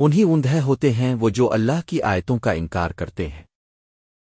انہی اندہ ہوتے ہیں وہ جو اللہ کی آیتوں کا انکار کرتے ہیں۔